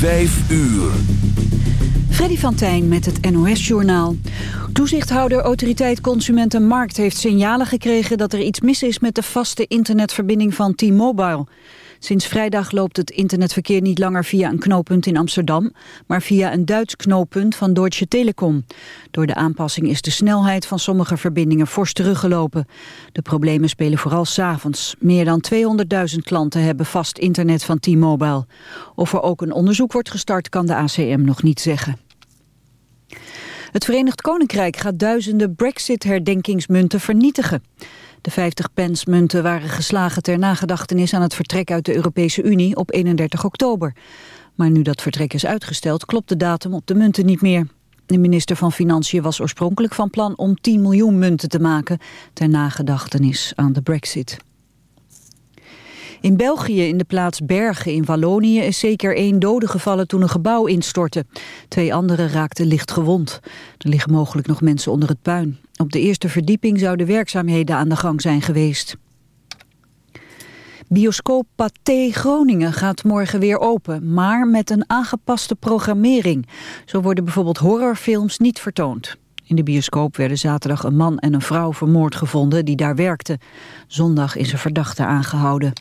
Vijf uur. Freddy van Tijn met het NOS-journaal. Toezichthouder Autoriteit Consumentenmarkt heeft signalen gekregen... dat er iets mis is met de vaste internetverbinding van T-Mobile. Sinds vrijdag loopt het internetverkeer niet langer via een knooppunt in Amsterdam... maar via een Duits knooppunt van Deutsche Telekom. Door de aanpassing is de snelheid van sommige verbindingen fors teruggelopen. De problemen spelen vooral s'avonds. Meer dan 200.000 klanten hebben vast internet van T-Mobile. Of er ook een onderzoek wordt gestart kan de ACM nog niet zeggen. Het Verenigd Koninkrijk gaat duizenden Brexit-herdenkingsmunten vernietigen. De 50 pence munten waren geslagen ter nagedachtenis aan het vertrek uit de Europese Unie op 31 oktober. Maar nu dat vertrek is uitgesteld, klopt de datum op de munten niet meer. De minister van Financiën was oorspronkelijk van plan om 10 miljoen munten te maken ter nagedachtenis aan de brexit. In België, in de plaats Bergen in Wallonië, is zeker één dode gevallen toen een gebouw instortte. Twee anderen raakten licht gewond. Er liggen mogelijk nog mensen onder het puin. Op de eerste verdieping zouden werkzaamheden aan de gang zijn geweest. Bioscoop Pathé Groningen gaat morgen weer open, maar met een aangepaste programmering. Zo worden bijvoorbeeld horrorfilms niet vertoond. In de bioscoop werden zaterdag een man en een vrouw vermoord gevonden die daar werkten. Zondag is een verdachte aangehouden.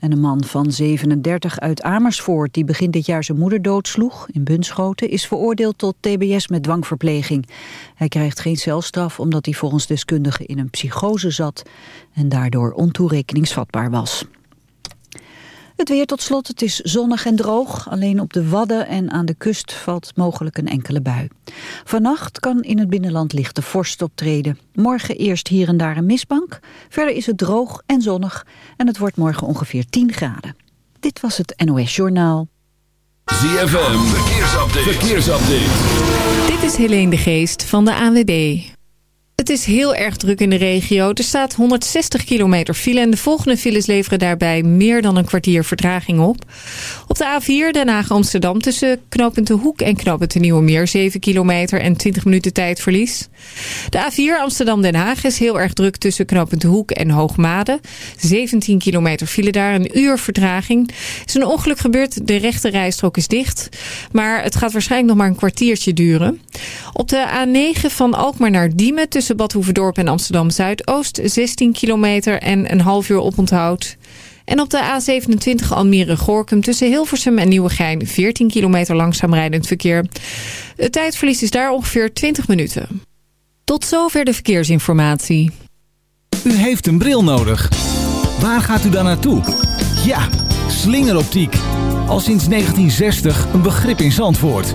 En een man van 37 uit Amersfoort die begin dit jaar zijn moeder doodsloeg in Bunschoten is veroordeeld tot tbs met dwangverpleging. Hij krijgt geen celstraf omdat hij volgens deskundigen in een psychose zat en daardoor ontoerekeningsvatbaar was. Het weer tot slot, het is zonnig en droog. Alleen op de Wadden en aan de kust valt mogelijk een enkele bui. Vannacht kan in het binnenland lichte vorst optreden. Morgen eerst hier en daar een mistbank. Verder is het droog en zonnig en het wordt morgen ongeveer 10 graden. Dit was het NOS Journaal. ZFM, verkeersupdate. verkeersupdate. Dit is Helene de Geest van de AWB. Het is heel erg druk in de regio. Er staat 160 kilometer file en de volgende files leveren daarbij meer dan een kwartier vertraging op. Op de A4 Den Haag-Amsterdam tussen knooppunt Hoek en knooppunt De Meer 7 kilometer en 20 minuten tijdverlies. De A4 Amsterdam-Den Haag is heel erg druk tussen knooppunt Hoek en Hoogmade. 17 kilometer file daar, een uur vertraging. Er is een ongeluk gebeurd, de rechte rijstrook is dicht. Maar het gaat waarschijnlijk nog maar een kwartiertje duren. Op de A9 van Alkmaar naar Diemen tussen Bad Hoeverdorp en Amsterdam Zuidoost 16 kilometer en een half uur oponthoud. En op de A27 Almere-Gorkum tussen Hilversum en Nieuwegein 14 kilometer langzaam rijdend verkeer. Het tijdverlies is daar ongeveer 20 minuten. Tot zover de verkeersinformatie. U heeft een bril nodig. Waar gaat u dan naartoe? Ja, slingeroptiek. Al sinds 1960 een begrip in Zandvoort.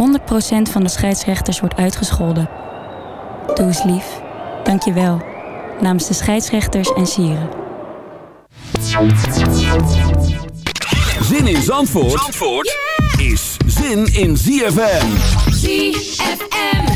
100% van de scheidsrechters wordt uitgescholden. Doe eens lief. Dank je wel. Namens de scheidsrechters en sieren. Zin in Zandvoort, Zandvoort is zin in ZFM. ZFM.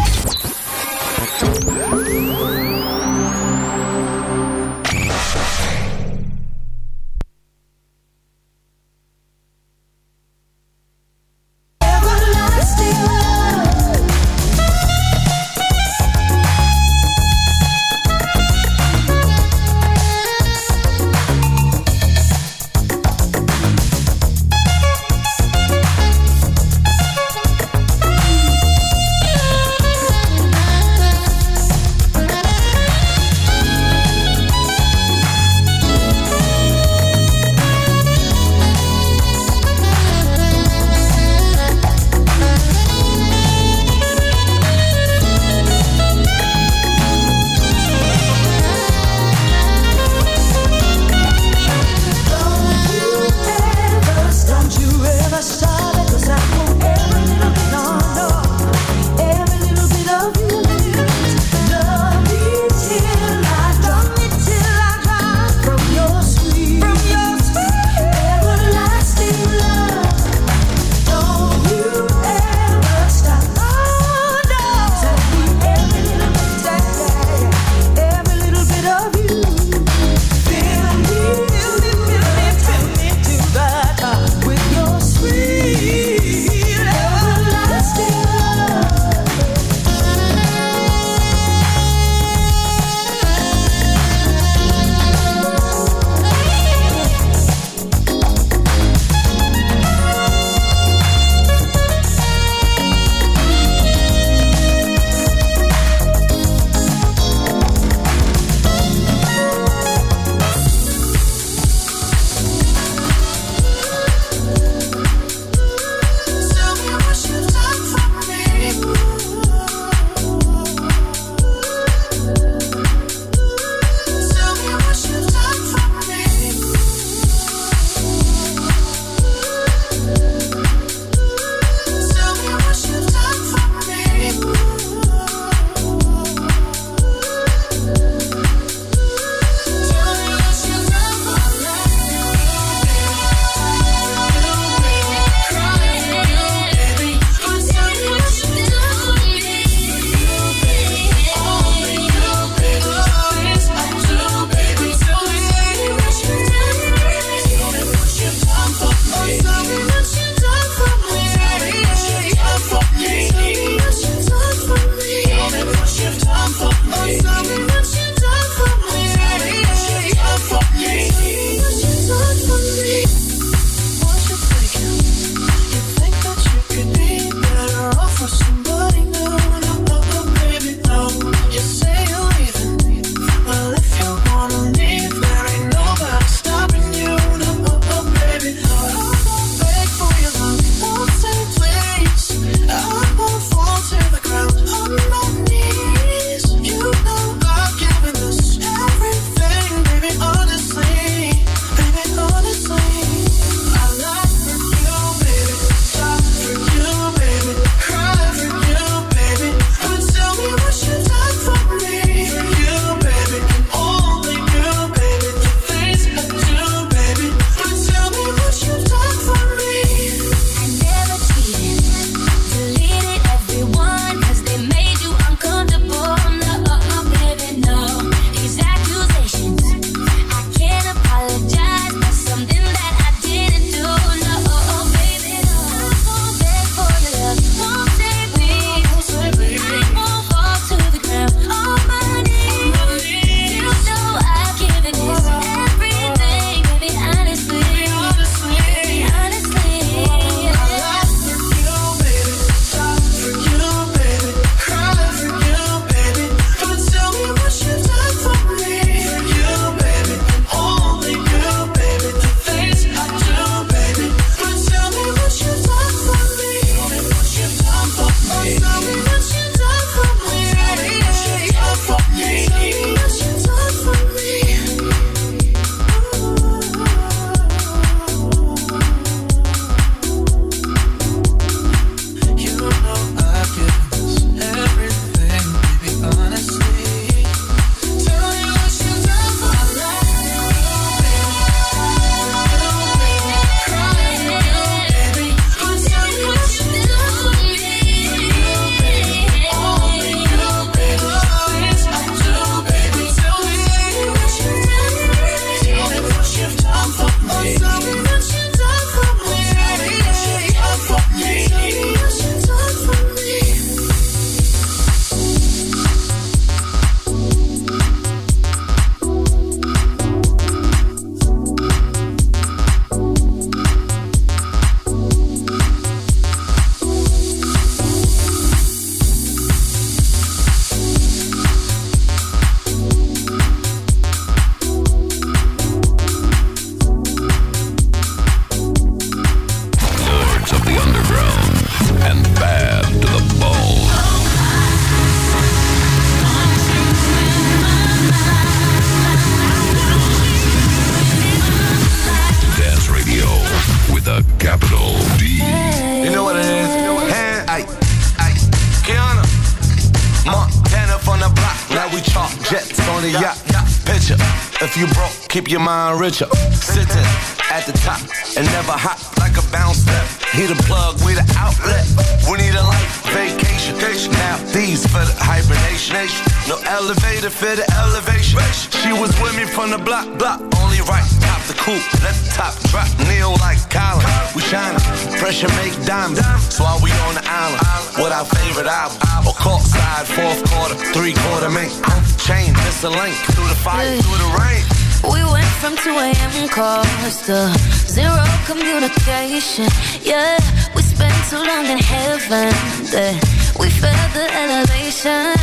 Richer. Sitting at the top and never hop like a bounce step. Hit a plug with an outlet. We need a life vacation. Now these for the hibernation. No elevator for the elevation. She was with me from the block, block. Only right, top the coupe. Let the top drop. Kneel like Colin. We shining, pressure make diamonds. That's why we on the island with our favorite album. Or court side, fourth quarter, three quarter mink. Chain, miss a link through the fire, through the rain. We went from 2 a.m. calls to zero communication. Yeah, we spent too long in heaven. Then we felt the elevation.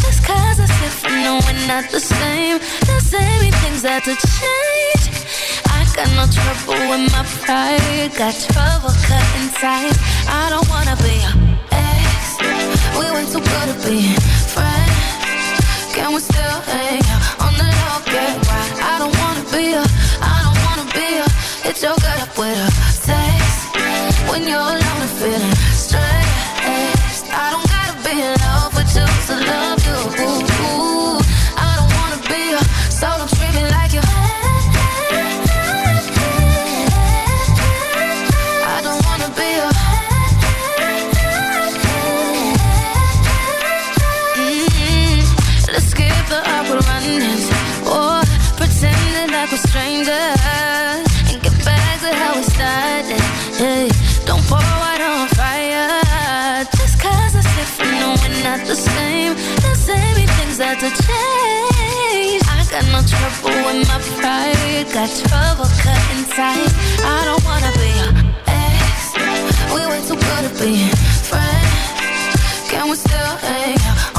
Just cause it's different, no, we're not the same. The same things had to change. I got no trouble with my pride. Got trouble cutting ties. I don't wanna be a ex. We went too good to be friends. Can we still hang out on the low? Get right. I don't wanna be a, I don't wanna be a. Hit your gut up with a sex. When you're alone and feeling stressed. I don't gotta be in love with you to love you. Got no trouble with my pride. Got trouble cutting ties. I don't wanna be your ex. We were too good to be friends. Can we still hang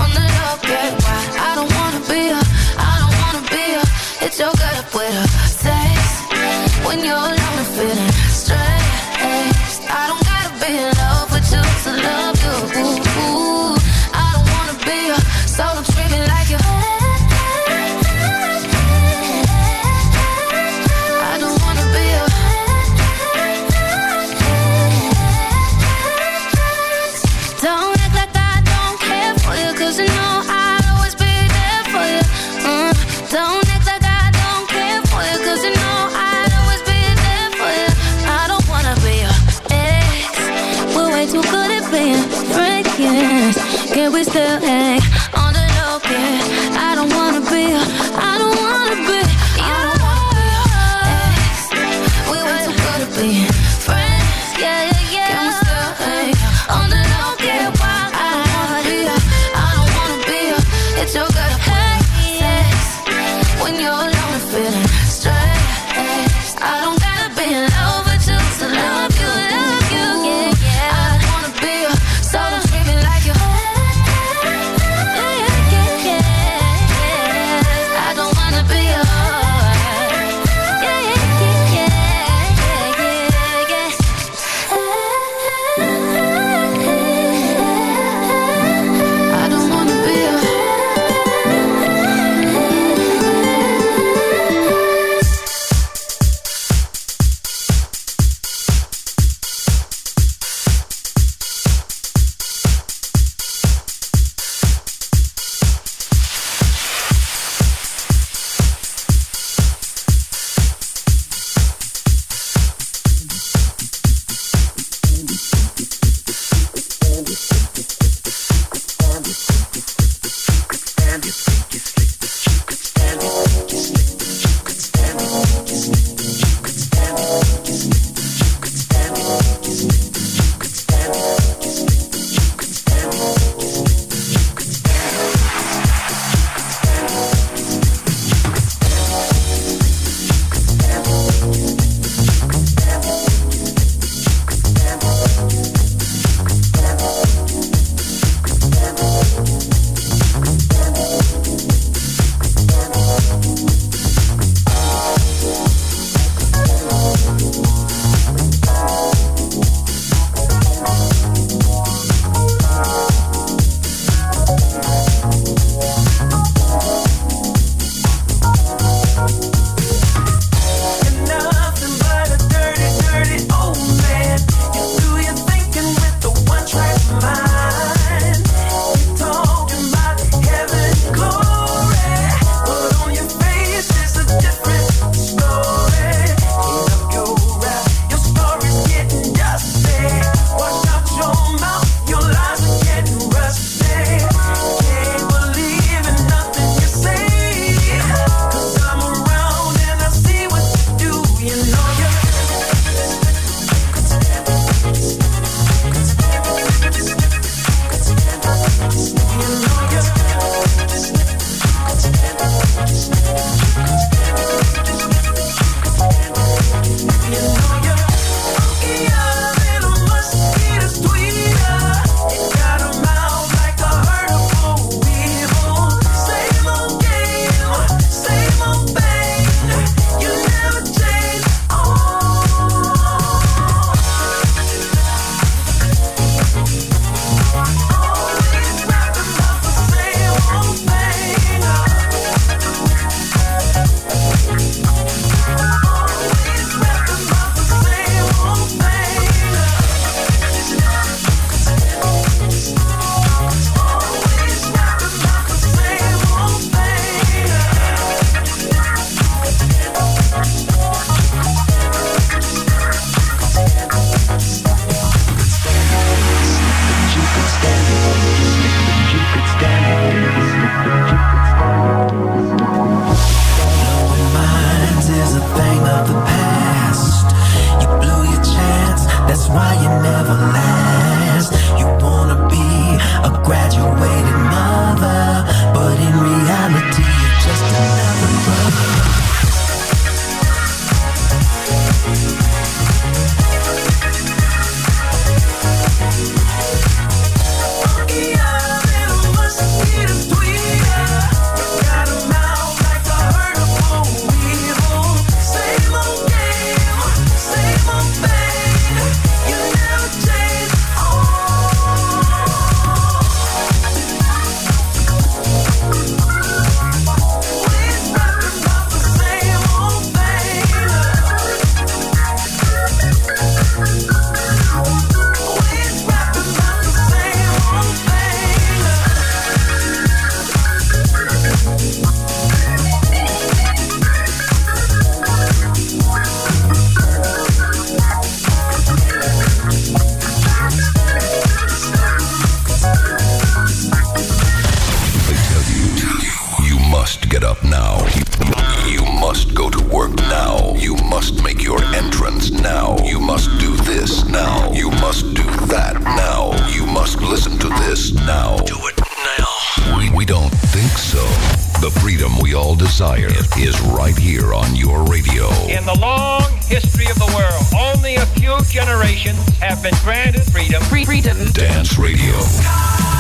all desire is right here on your radio. In the long history of the world, only a few generations have been granted freedom. Free freedom. Dance Radio.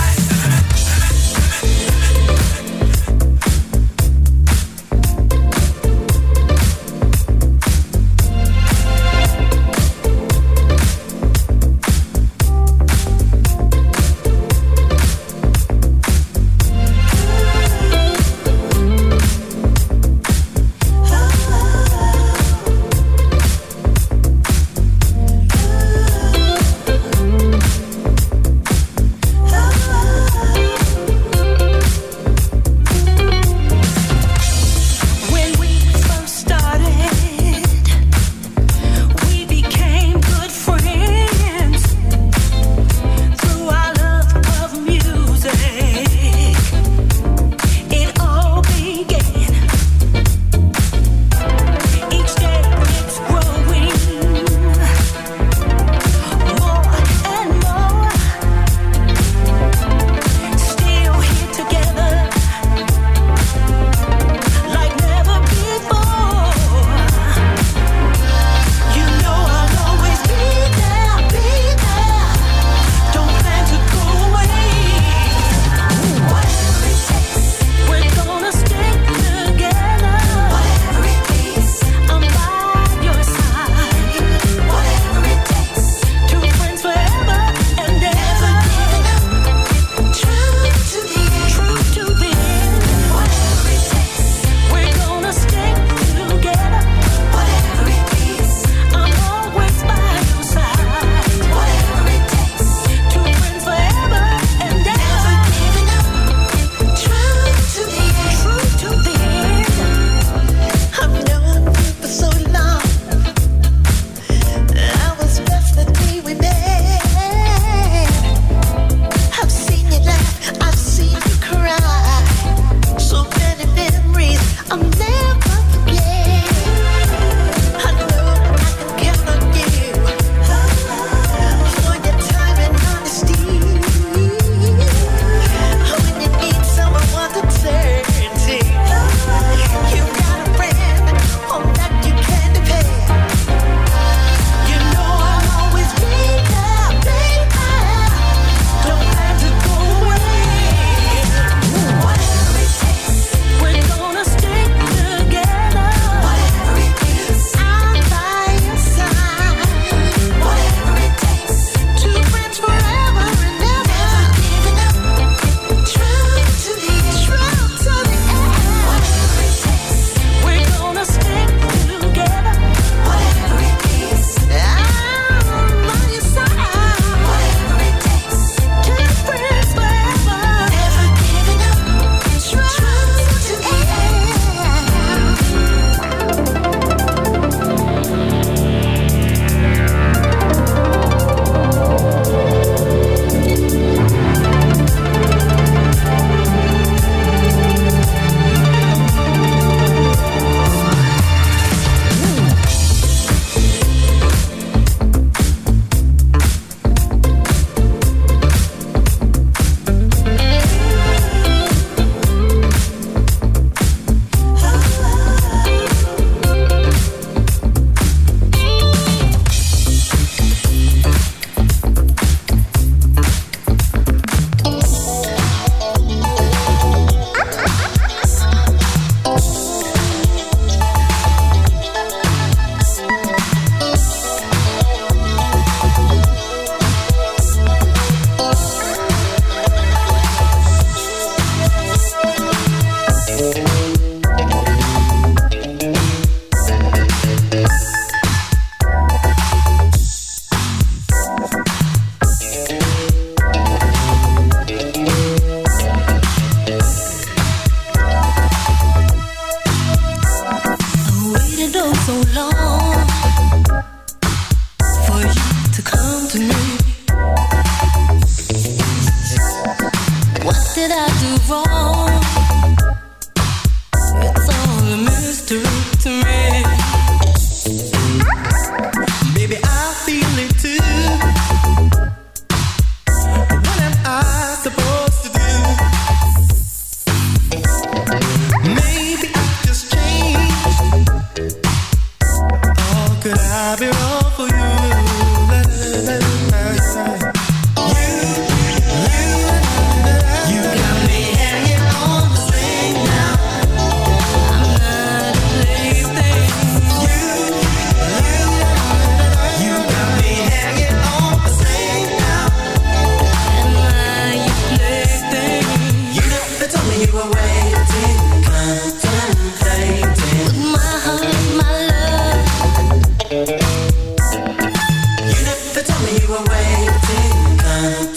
time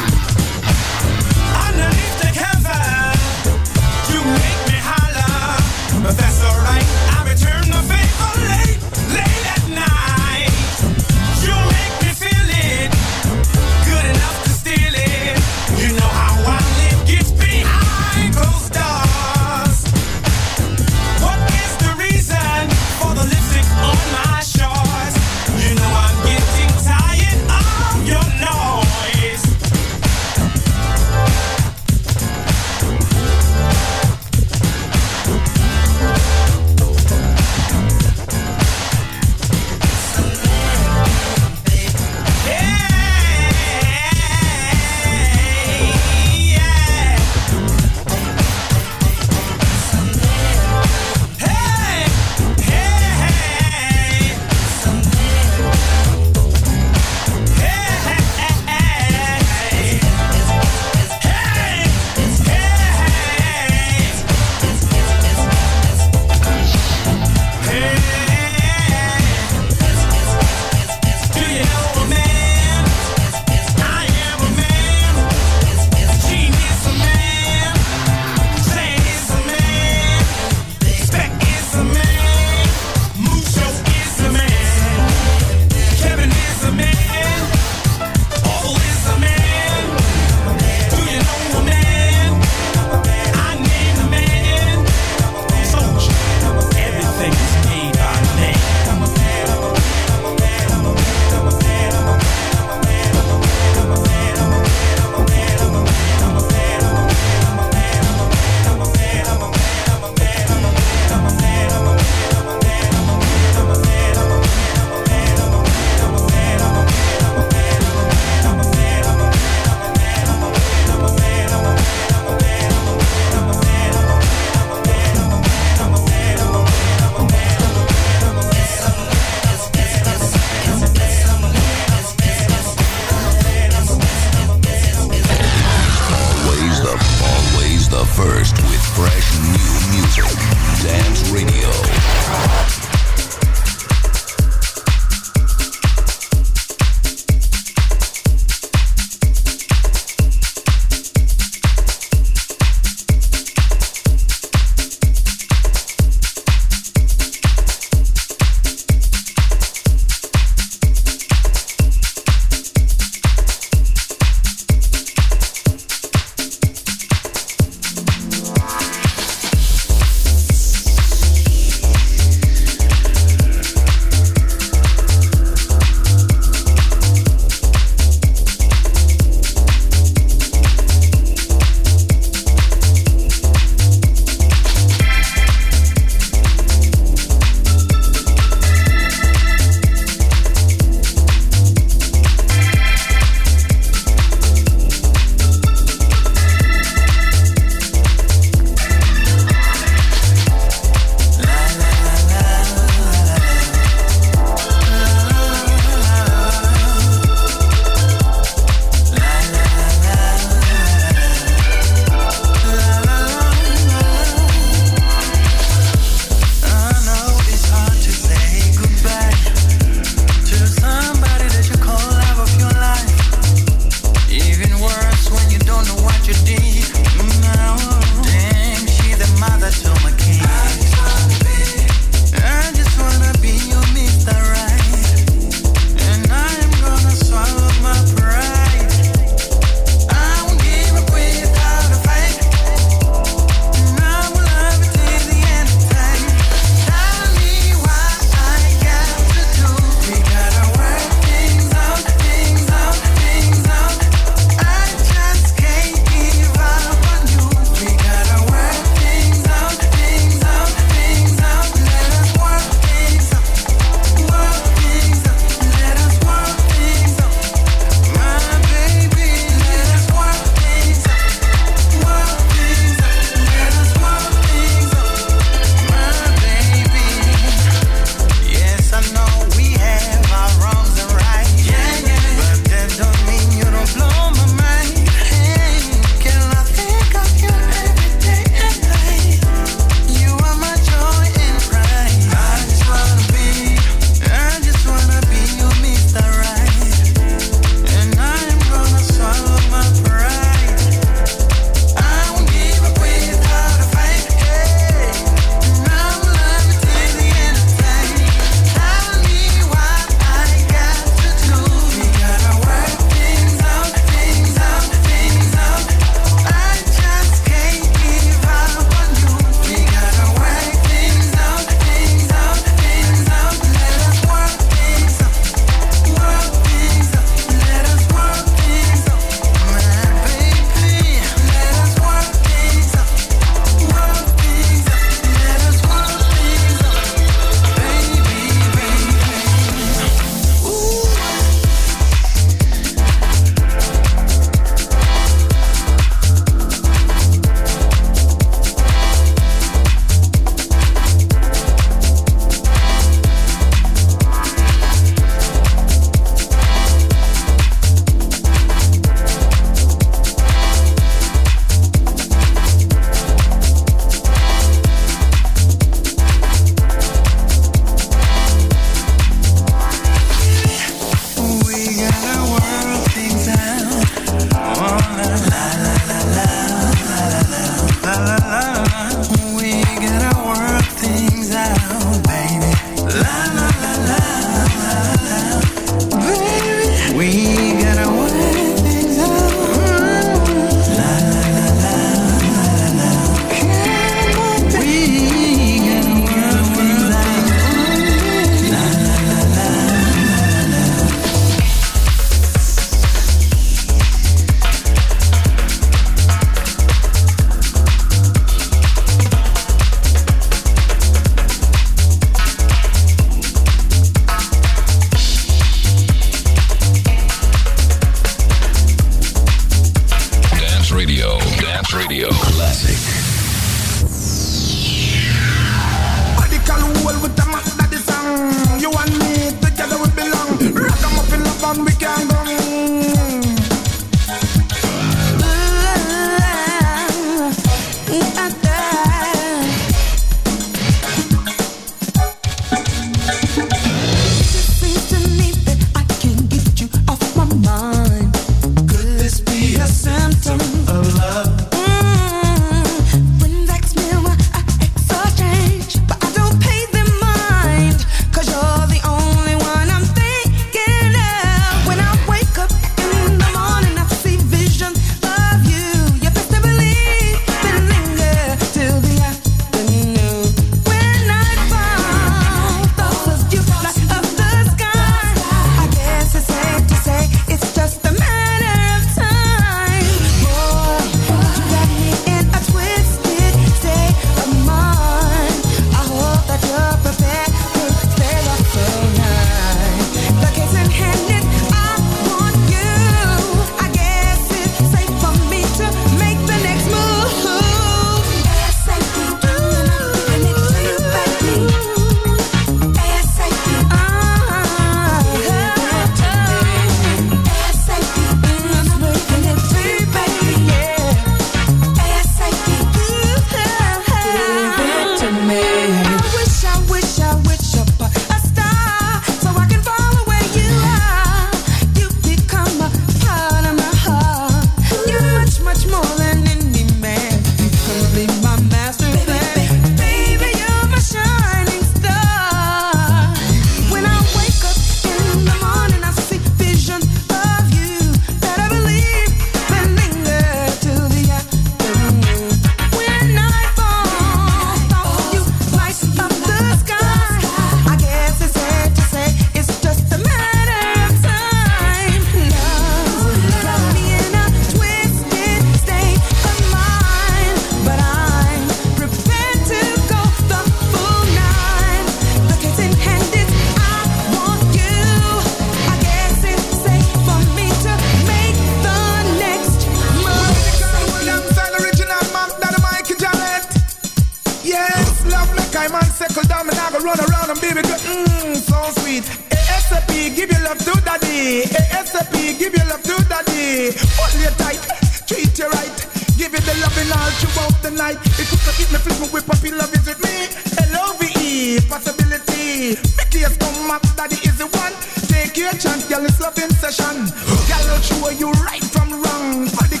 settle down and I go run around and baby go, mmm, so sweet. ASAP, give your love to daddy. ASAP, give your love to daddy. Hold you tight, treat you right. Give you the loving all throughout the night. If you could eat me, flip me, whip up, you love is with me. L-O-V-E, possibility. Make your stomach, daddy is the one. Take your chance, girl, it's loving session. Girl, I'll show you right from wrong. Radical